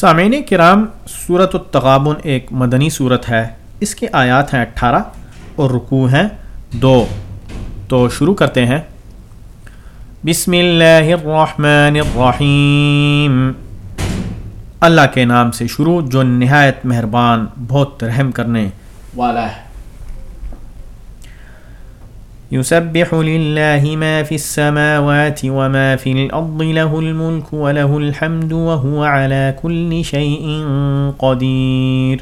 سامعین کرام صورت التغابن ایک مدنی صورت ہے۔ اس کے آیات ہیں اٹھارہ اور رکوع ہیں دو۔ تو شروع کرتے ہیں۔ بسم اللہ الرحمن الرحیم۔ اللہ کے نام سے شروع، جو نہایت مہربان، بہت رحم کرنے والا ہے۔ يسبح لله ما في السماوات وما في الأرض، له الملك وله الحمد وهو على كل شيء قدير۔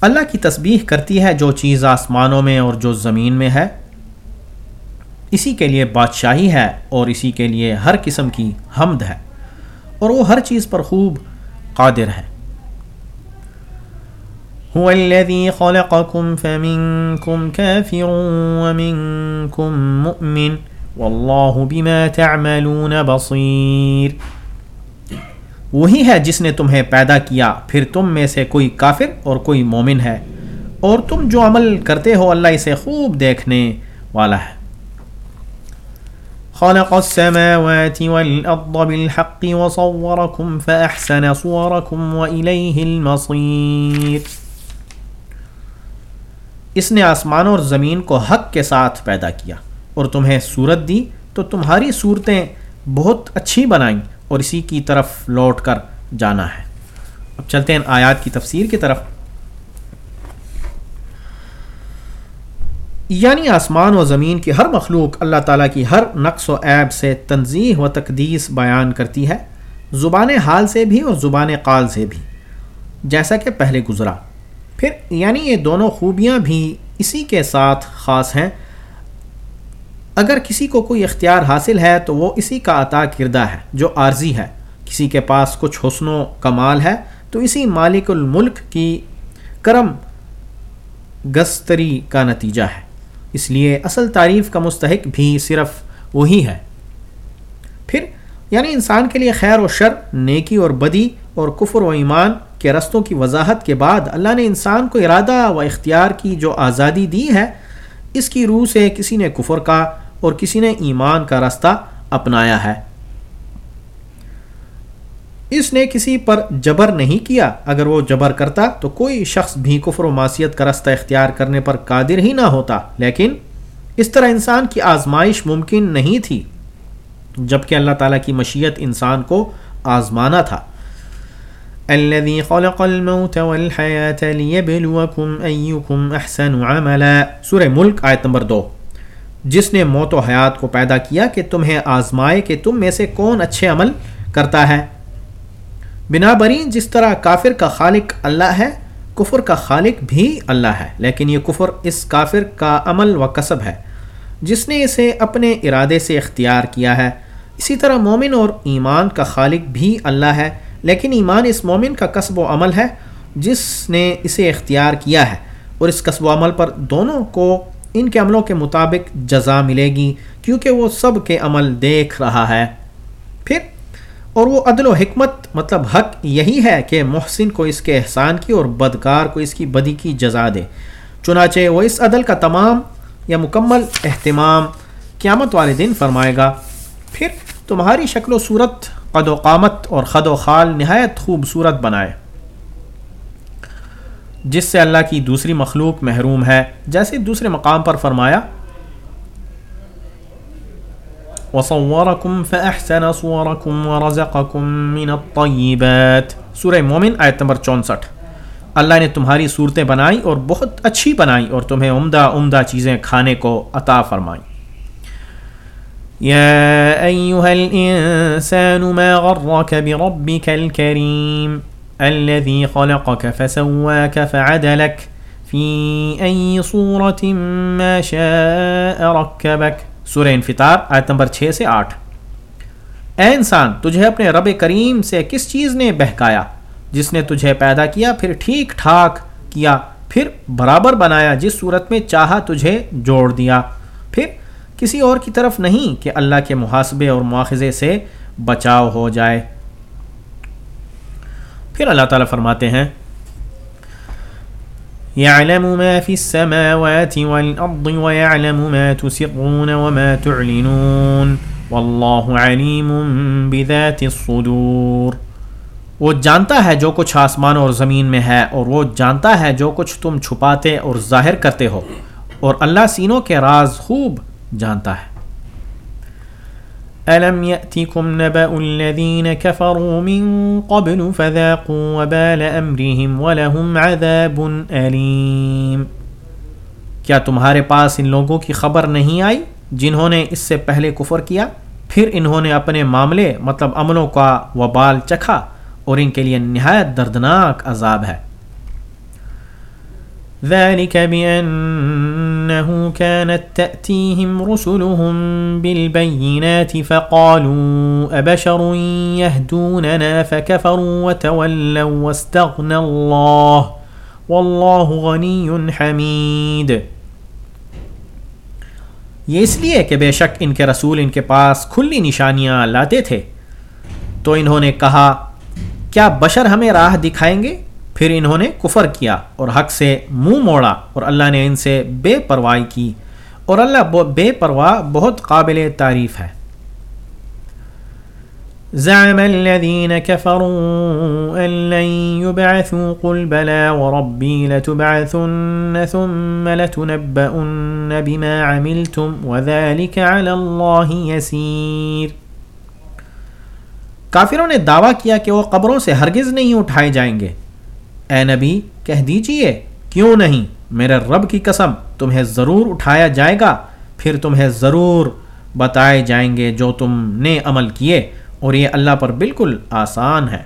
اللہ کی تسبیح کرتی ہے جو چیز آسمانوں میں اور جو زمین میں ہے۔ اسی کے لیے بادشاہی ہے اور اسی کے لیے ہر قسم کی حمد ہے۔ اور وہ ہر چیز پر خوب قادر ہے۔ هو الذي خلقكم فمنكم كافر ومنكم مؤمن والله بما تعملون بصير۔ وہی ہے جس نے تمہیں پیدا کیا، پھر تم میں سے کوئی کافر اور کوئی مومن ہے۔ اور تم جو عمل کرتے ہو، اللہ اسے خوب دیکھنے والا ہے۔ خلق السماوات والأرض بالحق وصوركم فأحسن صوركم وإليه المصير۔ اس نے آسمانوں اور زمین کو حق کے ساتھ پیدا کیا اور تمہیں صورت دی تو تمہاری صورتیں بہت اچھی بنائیں اور اسی کی طرف لوٹ کر جانا ہے۔ اب چلتے ہیں آیات کی تفسیر کی طرف۔ یعنی آسمان و زمین کی ہر مخلوق اللہ تعالیٰ کی ہر نقص و عیب سے تنظیح و تقدیس بیان کرتی ہے، زبان حال سے بھی اور زبان قال سے بھی، جیسا کہ پہلے گزرا۔ پھر یعنی یہ دونوں خوبیاں بھی اسی کے ساتھ خاص ہیں۔ اگر کسی کو کوئی اختیار حاصل ہے تو وہ اسی کا عطا کردہ ہے جو عارضی ہے۔ کسی کے پاس کچھ حسن و کمال ہے تو اسی مالک الملک کی کرم گستری کا نتیجہ ہے۔ اس لیے اصل تعریف کا مستحق بھی صرف وہی ہے۔ پھر یعنی انسان کے لیے خیر و شر، نیکی اور بدی اور کفر و ایمان کے رستوں کی وضاحت کے بعد اللہ نے انسان کو ارادہ و اختیار کی جو آزادی دی ہے، اس کی روح سے کسی نے کفر کا اور کسی نے ایمان کا راستہ اپنایا ہے۔ اس نے کسی پر جبر نہیں کیا۔ اگر وہ جبر کرتا تو کوئی شخص بھی کفر و معصیت کا رستہ اختیار کرنے پر قادر ہی نہ ہوتا۔ لیکن اس طرح انسان کی آزمائش ممکن نہیں تھی جبکہ اللہ تعالیٰ کی مشیت انسان کو آزمانا تھا۔ الذي خلق الموت ليبلوكم عملا۔ سورہ ملک، آیت نمبر دو۔ جس نے موت و حیات کو پیدا کیا کہ تمہیں آزمائے کہ تم میں سے کون اچھے عمل کرتا ہے۔ بنا برین جس طرح کافر کا خالق اللہ ہے، کفر کا خالق بھی اللہ ہے۔ لیکن یہ کفر اس کافر کا عمل و کسب ہے۔ جس نے اسے اپنے ارادے سے اختیار کیا ہے۔ اسی طرح مومن اور ایمان کا خالق بھی اللہ ہے۔ لیکن ایمان اس مومن کا قصب و عمل ہے جس نے اسے اختیار کیا ہے اور اس قصب و عمل پر دونوں کو ان کے عملوں کے مطابق جزا ملے گی کیونکہ وہ سب کے عمل دیکھ رہا ہے۔ پھر، اور وہ عدل و حکمت مطلب حق یہی ہے کہ محسن کو اس کے احسان کی اور بدکار کو اس کی بدی کی جزا دے۔ چنانچہ وہ اس عدل کا تمام یا مکمل اہتمام قیامت والے دن فرمائے گا۔ پھر، تمہاری شکل و صورت قد و قامت اور خد و خال نہایت خوبصورت بنائے۔ جس سے اللہ کی دوسری مخلوق محروم ہے۔ جیسے دوسرے مقام پر فرمایا، وصوركم فأحسن صوركم ورزقكم من الطيبات۔ سورہ مومن، آیت نمبر چونسٹھ۔ اللہ نے تمہاری صورتیں بنائی اور بہت اچھی بنائی اور تمہیں عمدہ عمدہ چیزیں کھانے کو عطا فرمائیں يا أيها الإنسان ما غرك بربك الكريم الذي خلقك فسواك فعدلك في أي صورة ما شاء ركبك. سورہ انفطار، آیت نمبر 6 سے 8 اے انسان، تجھے اپنے رب کریم سے کس چیز نے بہکایا؟ جس نے تجھے پیدا کیا، پھر ٹھیک ٹھاک کیا، پھر برابر بنایا، جس صورت میں چاہا تجھے جوڑ دیا۔ کسی اور کی طرف نہیں کہ اللہ کے محاسبے اور مواخذے سے بچاؤ ہو جائے۔ پھر اللہ تعالیٰ فرماتے ہیں يعلم ما في السماوات والأرض ويعلم ما تسرون وما تعلنون والله عليم بذات الصدور۔ وہ جانتا ہے جو کچھ آسمان اور زمین میں ہے اور وہ جانتا ہے جو کچھ تم چھپاتے اور ظاہر کرتے ہو۔ اور اللہ سینوں کے راز خوب جانتا ہے۔ ألم يأتكم نبأ الذين كفروا من قبل فذاقوا وبال أمرهم ولهم عذاب أليم۔ کیا تمہارے پاس ان لوگوں کی خبر نہیں آئی جنہوں نے اس سے پہلے کفر کیا؟ پھر انہوں نے اپنے معاملے مطلب عملوں کا وبال چکھا اور ان کے لیے نہایت دردناک عذاب ہے۔ ذلك بأنه كانت تأتيهم رسلهم بالبينات فقالوا أبشر يهدوننا فكفروا وتولوا واستغنى الله والله غني حميد یہ اس لیے کہ بے شک ان کے رسول ان کے پاس کھلی نشانیاں لاتے تھے تو انہوں نے کہا، کیا بشر ہمیں راہ دکھائیں گے؟ پھر انہوں نے کفر کیا اور حق سے منہ موڑا اور اللہ نے ان سے بے پرواہی کی اور اللہ بے پرواہ بہت قابل تعریف ہے۔ زعم الذين كفروا أن لن يبعثوا قل بلى وربي لتبعثن ثم لتنبؤن بما عملتم وذلك على الله يسير کافروں نے دعویٰ کیا کہ وہ قبروں سے ہرگز نہیں اٹھائے جائیں گے۔ اے نبی، کہہ دیجیے، کیوں نہیں؟ میرے رب کی قسم، تمہیں ضرور اٹھایا جائے گا، پھر تمہیں ضرور بتائے جائیں گے جو تم نے عمل کیے، اور یہ اللہ پر بالکل آسان ہے۔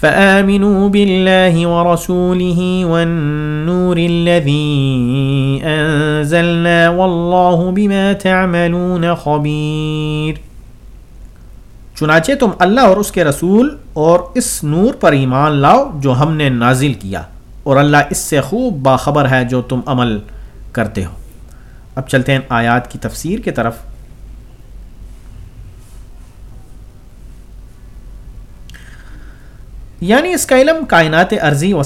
فآمنوا بالله ورسوله والنور الذي أنزلنا والله بما تعملون خبير چنانچہ تم اللہ اور اس کے رسول اور اس نور پر ایمان لاؤ جو ہم نے نازل کیا اور اللہ اس سے خوب باخبر ہے جو تم عمل کرتے ہو۔ اب چلتے ہیں آیات کی تفسیر کی طرف۔ یعنی اس کا علم کائنات عرضی و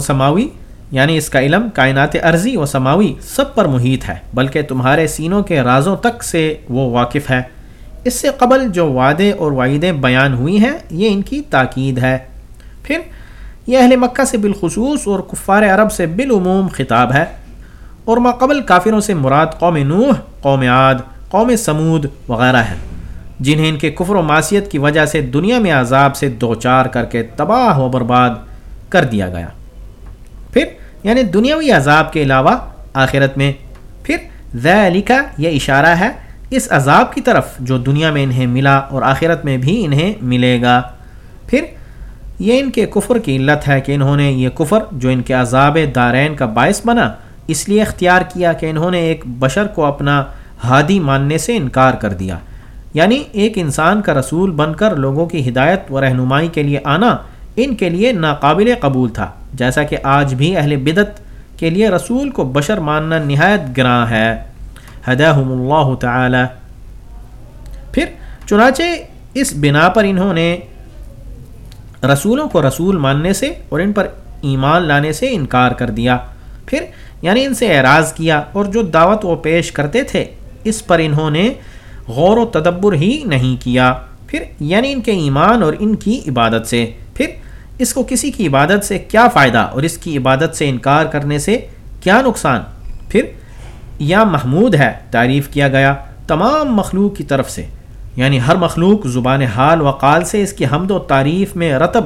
سماوی یعنی اس کا علم کائنات عرضی و سماوی سب پر محیط ہے، بلکہ تمہارے سینوں کے رازوں تک سے وہ واقف ہے۔ اس سے قبل جو وعدے اور وعیدیں بیان ہوئی ہیں، یہ ان کی تاکید ہے۔ پھر، یہ اہل مکہ سے بالخصوص اور کفار عرب سے بالعموم خطاب ہے۔ اور ماقبل کافروں سے مراد قوم نوح، قوم عاد، قوم سمود وغیرہ ہیں، جنہیں ان کے کفر و معاشیت کی وجہ سے دنیا میں عذاب سے دو چار کر کے تباہ و برباد کر دیا گیا۔ پھر یعنی دنیاوی عذاب کے علاوہ آخرت میں، پھر ذالکہ یہ اشارہ ہے اس عذاب کی طرف جو دنیا میں انہیں ملا اور آخرت میں بھی انہیں ملے گا۔ پھر یہ ان کے کفر کی علت ہے کہ انہوں نے یہ کفر جو ان کے عذاب دارین کا باعث بنا، اس لیے اختیار کیا کہ انہوں نے ایک بشر کو اپنا ہادی ماننے سے انکار کر دیا۔ یعنی ایک انسان کا رسول بن کر لوگوں کی ہدایت و رہنمائی کے لیے آنا ان کے لیے ناقابل قبول تھا۔ جیسا کہ آج بھی اہل بدت کے لیے رسول کو بشر ماننا نہایت گراں ہے۔ ہداہم اللہ تعالی۔ پھر چنانچہ اس بنا پر انہوں نے رسولوں کو رسول ماننے سے اور ان پر ایمان لانے سے انکار کر دیا۔ پھر یعنی ان سے اعراض کیا اور جو دعوت وہ پیش کرتے تھے، اس پر انہوں نے غور و تدبر ہی نہیں کیا۔ پھر یعنی ان کے ایمان اور ان کی عبادت سے۔ پھر اس کو کسی کی عبادت سے کیا فائدہ اور اس کی عبادت سے انکار کرنے سے کیا نقصان؟ پھر یا محمود ہے تعریف کیا گیا تمام مخلوق کی طرف سے۔ یعنی ہر مخلوق زبان حال و قال سے اس کی حمد و تعریف میں رتب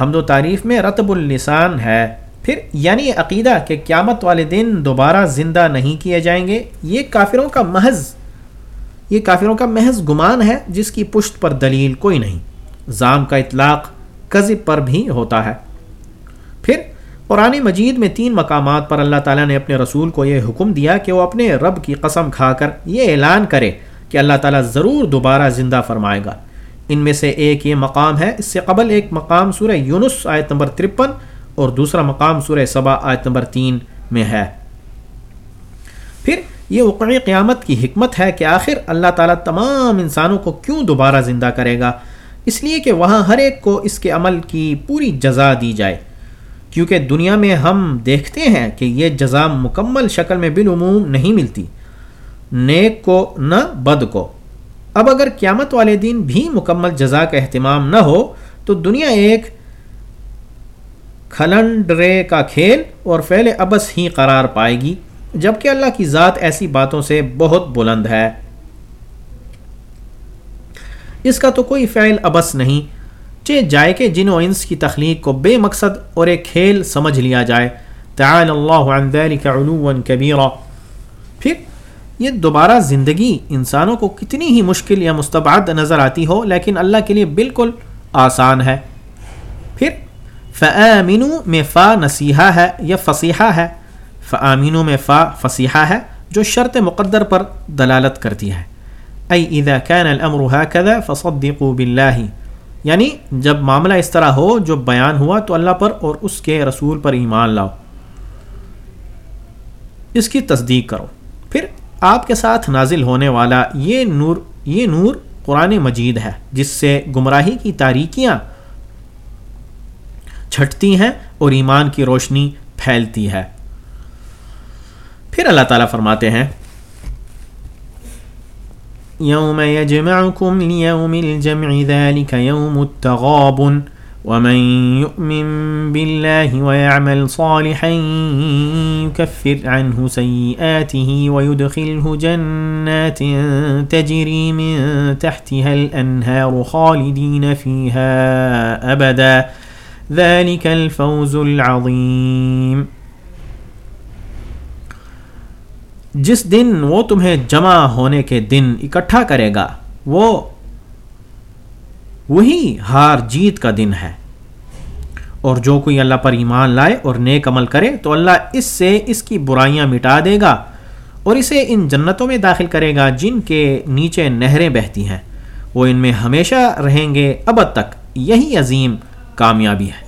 حمد و تعریف میں رتب النسان ہے۔ پھر یعنی عقیدہ کہ قیامت والے دن دوبارہ زندہ نہیں کیے جائیں گے، یہ کافروں کا محض، یہ کافروں کا محض گمان ہے جس کی پشت پر دلیل کوئی نہیں۔ زام کا اطلاق قذب پر بھی ہوتا ہے۔ پھر قرآن مجید میں تین مقامات پر اللہ تعالیٰ نے اپنے رسول کو یہ حکم دیا کہ وہ اپنے رب کی قسم کھا کر یہ اعلان کرے کہ اللہ تعالیٰ ضرور دوبارہ زندہ فرمائے گا۔ ان میں سے ایک یہ مقام ہے، اس سے قبل ایک مقام سورہ یونس آیت نمبر ترپن اور دوسرا مقام سورہ صبا آیت نمبر تین میں ہے۔ پھر یہ وقعی قیامت کی حکمت ہے کہ آخر اللہ تعالیٰ تمام انسانوں کو کیوں دوبارہ زندہ کرے گا؟ اس لیے کہ وہاں ہر ایک کو اس کے عمل کی پوری جزا دی جائے۔ کیونکہ دنیا میں ہم دیکھتے ہیں کہ یہ جزا مکمل شکل میں بالعموم نہیں ملتی۔ نیک کو نہ بد کو۔ اب اگر قیامت والے دن بھی مکمل جزا کا اہتمام نہ ہو، تو دنیا ایک کھلنڈرے کا کھیل اور فعل ابس ہی قرار پائے گی۔ جبکہ اللہ کی ذات ایسی باتوں سے بہت بلند ہے۔ اس کا تو کوئی فعل ابس نہیں۔ جائے کہ جن و انس کی تخلیق کو بے مقصد اور ایک کھیل سمجھ لیا جائے۔ تعال اللہ عن ذلك علوا کبیرا پھر یہ دوبارہ زندگی انسانوں کو کتنی ہی مشکل یا مستبعد نظر آتی ہو، لیکن اللہ کے لیے بالکل آسان ہے۔ پھر فآمنو میں فا نصیحہ ہے یا فصیحہ ہے۔ فآمنو میں فا فصیحہ ہے جو شرط مقدر پر دلالت کرتی ہے۔ ای اذا كان الامر هكذا فصدقوا بالله یعنی جب معاملہ اس طرح ہو، جو بیان ہوا تو اللہ پر اور اس کے رسول پر ایمان لاؤ۔ اس کی تصدیق کرو۔ پھر آپ کے ساتھ نازل ہونے والا یہ نور یہ نور قرآن مجید ہے، جس سے گمراہی کی تاریکیاں چھٹتی ہیں اور ایمان کی روشنی پھیلتی ہے۔ پھر اللہ تعالیٰ فرماتے ہیں يوم يجمعكم ليوم الجمع ذلك يوم التغاب ومن يؤمن بالله ويعمل صالحا يكفر عنه سيئاته ويدخله جنات تجري من تحتها الأنهار خالدين فيها أبدا ذلك الفوز العظيم جس دن وہ تمہیں جمع ہونے کے دن اکٹھا کرے گا، وہ وہی ہار جیت کا دن ہے۔ اور جو کوئی اللہ پر ایمان لائے اور نیک عمل کرے، تو اللہ اس سے اس کی برائیاں مٹا دے گا اور اسے ان جنتوں میں داخل کرے گا جن کے نیچے نہریں بہتی ہیں۔ وہ ان میں ہمیشہ رہیں گے ابد تک یہی عظیم کامیابی ہے۔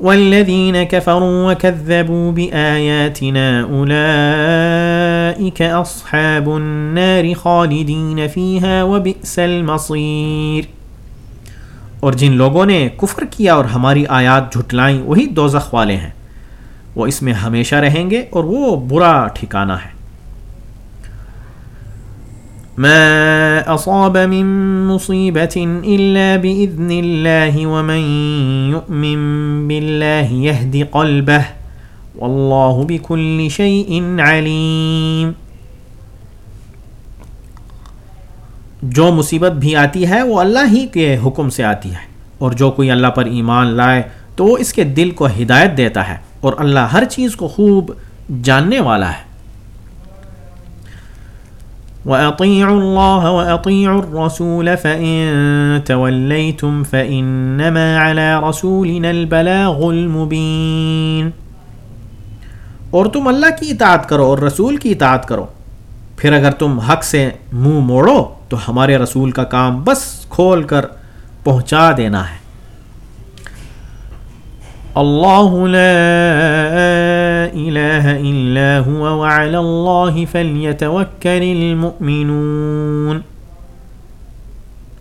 والذين كفروا وكذبوا بآياتنا أولئك أصحاب النار خالدين فيها وبئس المصير۔ اور جن لوگوں نے کفر کیا اور ہماری آیات جھٹلائیں، وہی دوزخ والے ہیں۔ وہ اس میں ہمیشہ رہیں گے اور وہ برا ٹھکانہ ہے۔ ما أصاب من مصيبة إلا بإذن الله ومن يؤمن بالله يهدي قلبه والله بكل شيء عليم۔ جو مصیبت بھی آتی ہے، وہ اللہ ہی کے حکم سے آتی ہے۔ اور جو کوئی اللہ پر ایمان لائے، تو وہ اس کے دل کو ہدایت دیتا ہے۔ اور اللہ ہر چیز کو خوب جاننے والا ہے۔ وَأَطِيعُوا اللَّهَ وَأَطِيعُوا الرَّسُولَ فَإِن تَوَلَّيْتُمْ فَإِنَّمَا عَلَى رَسُولِنَا الْبَلَاغُ الْمُبِينَ۔ اور تم اللہ کی اطاعت کرو اور رسول کی اطاعت کرو۔ پھر اگر تم حق سے منہ موڑو تو ہمارے رسول کا کام بس کھول کر پہنچا دینا ہے۔ اللہ إله إلا هو وعلى اللہ فليتوكل المؤمنون۔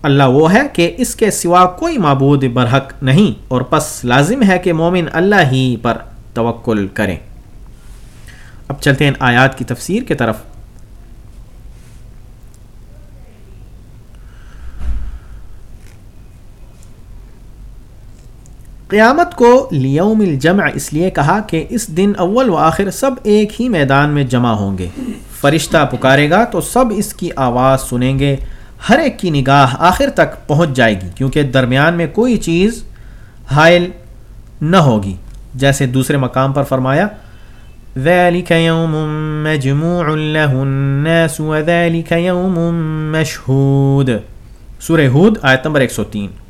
اللہ وہ ہے کہ اس کے سوا کوئی معبود برحق نہیں اور پس لازم ہے کہ مومن اللہ ہی پر توکل کریں اب چلتے ہیں آیات کی تفسیر کی طرف۔ قیامت کو لیوم الجمع، اس لیے کہا کہ اس دن اول و آخر سب ایک ہی میدان میں جمع ہوں گے۔ فرشتہ پکارے گا تو سب اس کی آواز سنیں گے۔ ہر ایک کی نگاہ آخر تک پہنچ جائے گی، کیونکہ درمیان میں کوئی چیز حائل نہ ہوگی۔ جیسے دوسرے مقام پر فرمایا، ذلك يوم مجموع له الناس وذلك يوم مشهود۔ سورہ ہود، آیت نمبر 103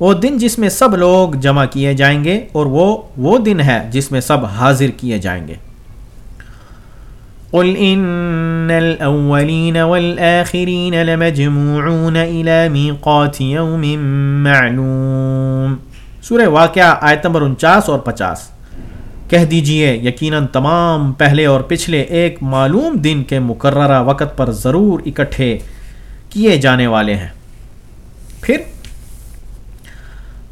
وہ دن جس میں سب لوگ جمع کیے جائیں گے اور وہ وہ دن ہے جس میں سب حاضر کیے جائیں گے۔ قل ان الاولین والآخرین لمجموعون الى میقات یوم معلوم۔ سورہ واقعہ آیت نمبر انچاس اور پچاس۔ کہہ دیجیے، یقیناً تمام پہلے اور پچھلے ایک معلوم دن کے مقررہ وقت پر ضرور اکٹھے کیے جانے والے ہیں۔ پھر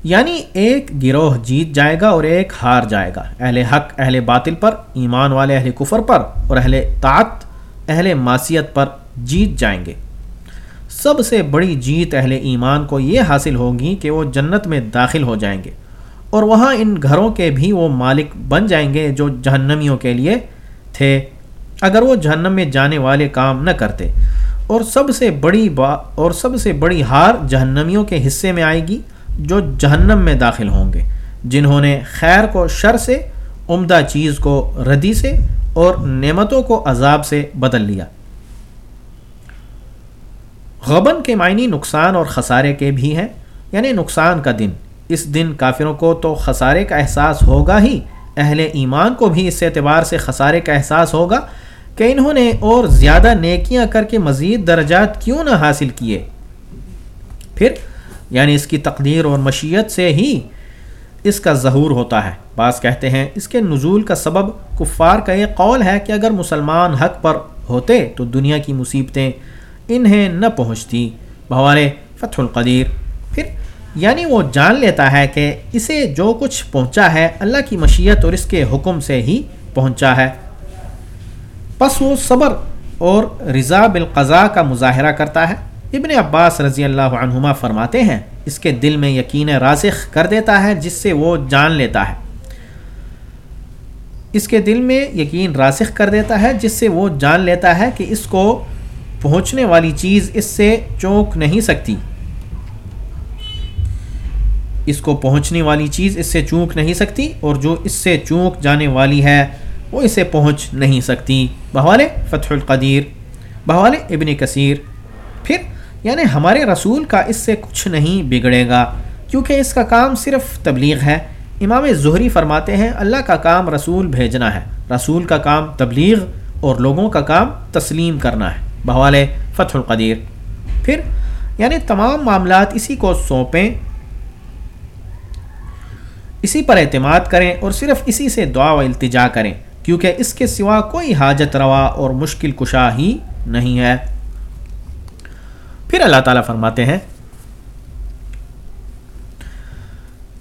یعنی ایک گروہ جیت جائے گا اور ایک ہار جائے گا۔ اہل حق، اہل باطل پر، ایمان والے اہل کفر پر اور اہل طاعت، اہل معصیت پر جیت جائیں گے۔ سب سے بڑی جیت اہل ایمان کو یہ حاصل ہوگی کہ وہ جنت میں داخل ہو جائیں گے اور وہاں ان گھروں کے بھی وہ مالک بن جائیں گے جو جہنمیوں کے لیے تھے۔ اگر وہ جہنم میں جانے والے کام نہ کرتے اور سب سے بڑی با اور سب سے بڑی ہار جہنمیوں کے حصے میں آئے گی جو جہنم میں داخل ہوں گے، جنہوں نے خیر کو شر سے، عمدہ چیز کو ردی سے اور نعمتوں کو عذاب سے بدل لیا۔ غبن کے معنی نقصان اور خسارے کے بھی ہیں۔ یعنی نقصان کا دن۔ اس دن کافروں کو تو خسارے کا احساس ہوگا ہی۔ اہل ایمان کو بھی اس اعتبار سے خسارے کا احساس ہوگا کہ انہوں نے اور زیادہ نیکیاں کر کے مزید درجات کیوں نہ حاصل کیے۔ پھر یعنی اس کی تقدیر اور مشیت سے ہی اس کا ظہور ہوتا ہے۔ بعض کہتے ہیں اس کے نزول کا سبب کفار کا یہ قول ہے کہ اگر مسلمان حق پر ہوتے تو دنیا کی مصیبتیں انہیں نہ پہنچتی۔ بہوارے، فتح القدیر۔ پھر یعنی وہ جان لیتا ہے کہ اسے جو کچھ پہنچا ہے اللہ کی مشیت اور اس کے حکم سے ہی پہنچا ہے۔ پس وہ صبر اور رضا بالقضاء کا مظاہرہ کرتا ہے۔ ابن عباس رضی اللہ عنہما فرماتے ہیں، اس کے دل میں یقین راسخ کر دیتا ہے، جس سے وہ جان لیتا ہے۔ اس کے دل میں یقین راسخ کر دیتا ہے، جس سے وہ جان لیتا ہے کہ اس کو پہنچنے والی چیز اس سے چونک نہیں سکتی۔ اس کو پہنچنے والی چیز اس سے چونک نہیں سکتی، اور جو اس سے چونک جانے والی ہے، وہ اسے پہنچ نہیں سکتی۔ بہوالے فتح القدیر، بہوالے ابن کثیر، پھر یعنی ہمارے رسول کا اس سے کچھ نہیں بگڑے گا، کیونکہ اس کا کام صرف تبلیغ ہے۔ امام ظہری فرماتے ہیں، اللہ کا کام رسول بھیجنا ہے۔ رسول کا کام تبلیغ اور لوگوں کا کام تسلیم کرنا ہے۔ بہوالے فتح القدیر۔ پھر یعنی تمام معاملات اسی کو سونپیں، اسی پر اعتماد کریں اور صرف اسی سے دعا و التجا کریں، کیونکہ اس کے سوا کوئی حاجت روا اور مشکل کشا ہی نہیں ہے۔ پھر اللہ تعالیٰ فرماتے ہیں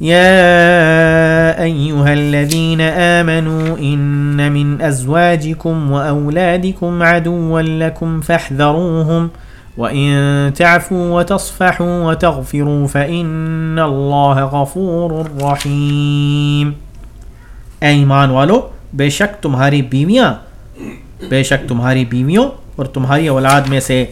يا أيها الذين آمنوا إن من أزواجكم وأولادكم عدوا لكم فاحذروهم وَإِن تَعْفُوا وَتَصْفَحُوا وَتَغْفِرُوا فَإِنَّ اللَّهَ غَفُورٌ رَحِيمٌ اے ایمان والو، بے شک تمہاری بیویاں، بے شک تمہاری بیویوں اور تمہاری اولاد میں سے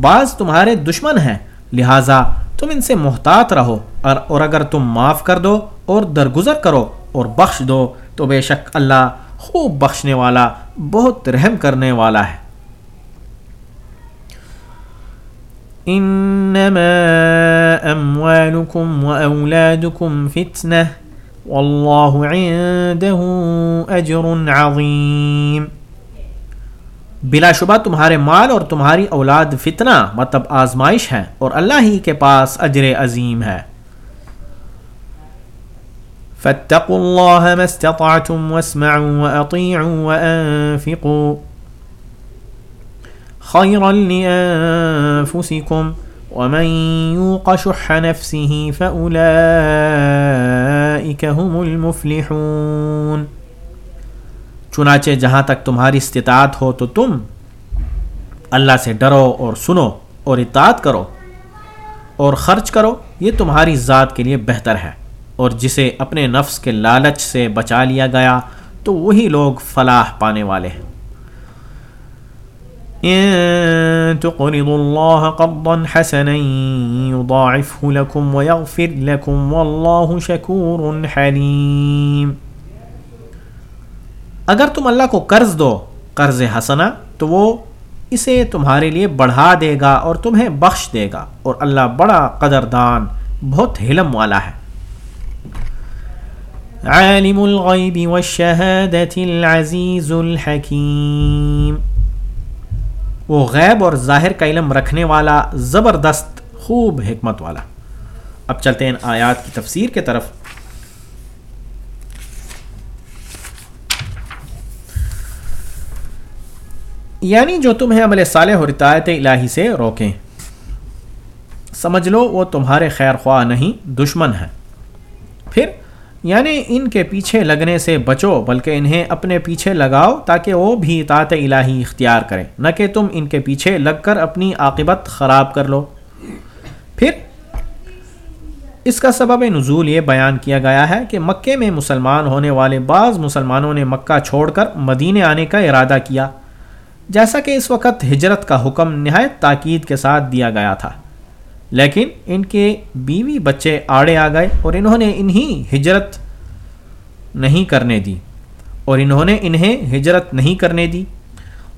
بعض تمہارے دشمن ہیں، لہٰذا تم ان سے محتاط رہو، اور اور اگر تم معاف کر دو اور درگزر کرو اور بخش دو، تو بے شک اللہ خوب بخشنے والا، بہت رحم کرنے والا ہے۔ انما اموالكم واولادكم فتنه والله عنده اجر عظيم بلا شبہ تمہارے مال اور تمہاری اولاد فتنہ مطلب آزمائش ہے اور اللہ ہی کے پاس اجر عظیم ہے۔ فاتقوا الله ما استطعتم واسمعوا واطيعوا وانفقوا خيرا لأنفسكم ومن يوق شح نفسه فأولئك هم المفلحون چنانچہ جہاں تک تمہاری استطاعت ہو تو تم اللہ سے ڈرو اور سنو اور اطاعت کرو اور خرچ کرو، یہ تمہاری ذات کے لیے بہتر ہے۔ اور جسے اپنے نفس کے لالچ سے بچا لیا گیا، تو وہی لوگ فلاح پانے والے ہیں۔ إن تقرضوا الله قرضا حسنا يضاعفه لكم ويغفر لكم والله شكور حليم۔ اگر تم اللہ کو قرض دو، قرض حسنا تو وہ اسے تمہارے لیے بڑھا دے گا اور تمہیں بخش دے گا۔ اور اللہ بڑا قدردان، بہت حلم والا ہے۔ عالم الغیب والشہادت العزیز الحکیم۔ وہ غیب اور ظاہر کا علم رکھنے والا، زبردست، خوب حکمت والا۔ اب چلتے ہیں آیات کی تفسیر کے طرف۔ یعنی جو تمہیں عمل صالح اور اطاعت الہی سے روکیں۔ سمجھ لو وہ تمہارے خیر خواہ نہیں، دشمن ہیں۔ پھر یعنی ان کے پیچھے لگنے سے بچو، بلکہ انہیں اپنے پیچھے لگاؤ تاکہ وہ بھی اطاعت الہی اختیار کریں۔ نہ کہ تم ان کے پیچھے لگ کر اپنی عاقبت خراب کر لو۔ پھر، اس کا سبب نزول یہ بیان کیا گیا ہے کہ مکے میں مسلمان ہونے والے بعض مسلمانوں نے مکہ چھوڑ کر مدینے آنے کا ارادہ کیا۔ جیسا کہ اس وقت ہجرت کا حکم نہایت تاکید کے ساتھ دیا گیا تھا۔ لیکن ان کے بیوی بچے آڑے آ گئے اور انہوں نے انہیں ہجرت نہیں کرنے دی۔ اور انہوں نے انہیں ہجرت نہیں کرنے دی۔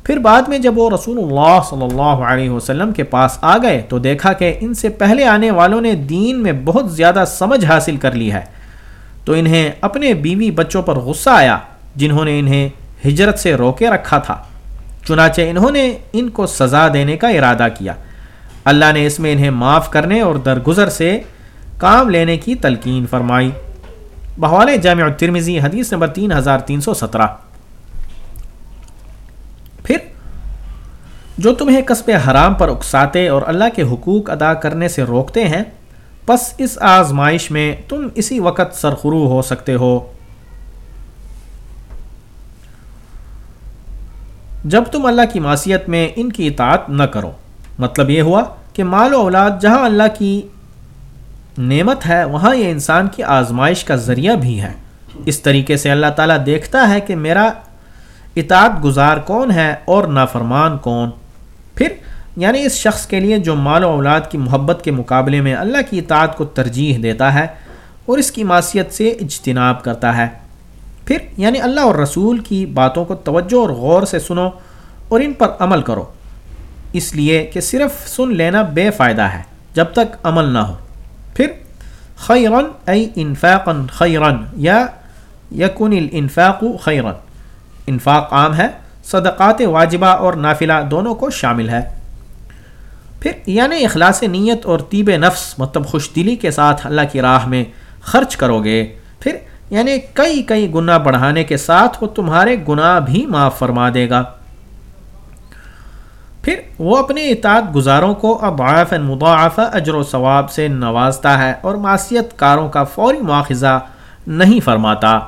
پھر بعد میں جب وہ رسول اللہ صلی اللہ علیہ وسلم کے پاس آ گئے تو دیکھا کہ ان سے پہلے آنے والوں نے دین میں بہت زیادہ سمجھ حاصل کر لی ہے۔ تو انہیں اپنے بیوی بچوں پر غصہ آیا جنہوں نے انہیں ہجرت سے روکے رکھا تھا۔ چنانچہ انہوں نے ان کو سزا دینے کا ارادہ کیا۔ اللہ نے اس میں انہیں معاف کرنے اور درگزر سے کام لینے کی تلقین فرمائی۔ بحوال جامع ترمیزی حدیث نمبر تین ہزار تین سو سترہ۔ پھر، جو تمہیں قصب حرام پر اکساتے اور اللہ کے حقوق ادا کرنے سے روکتے ہیں بس اس آزمائش میں تم اسی وقت سرخرو ہو سکتے ہو۔ جب تم اللہ کی معصیت میں ان کی اطاعت نہ کرو۔ مطلب یہ ہوا کہ مال و اولاد جہاں اللہ کی نعمت ہے، وہاں یہ انسان کی آزمائش کا ذریعہ بھی ہے۔ اس طریقے سے اللہ تعالیٰ دیکھتا ہے کہ میرا اطاعت گزار کون ہے اور نافرمان کون۔ پھر یعنی اس شخص کے لیے جو مال و اولاد کی محبت کے مقابلے میں اللہ کی اطاعت کو ترجیح دیتا ہے اور اس کی معاشیت سے اجتناب کرتا ہے۔ پھر یعنی اللہ اور رسول کی باتوں کو توجہ اور غور سے سنو اور ان پر عمل کرو۔ اس لیے کہ صرف سن لینا بے فائدہ ہے جب تک عمل نہ ہو۔ پھر خیرن، ای انفاقن خیرن، یا یقن الانفاق خیرن۔ انفاق عام ہے، صدقات واجبہ اور نافلہ دونوں کو شامل ہے۔ پھر یعنی اخلاص نیت اور طیب نفس مطلب خوش دلی کے ساتھ اللہ کی راہ میں خرچ کرو گے۔ پھر یعنی کئی کئی گنا بڑھانے کے ساتھ وہ تمہارے گناہ بھی معاف فرما دے گا۔ پھر وہ اپنے اطاعت گزاروں کو ابعاف مضاعف اجر و ثواب سے نوازتا ہے اور معاشیت کاروں کا فوری مواخذہ نہیں فرماتا۔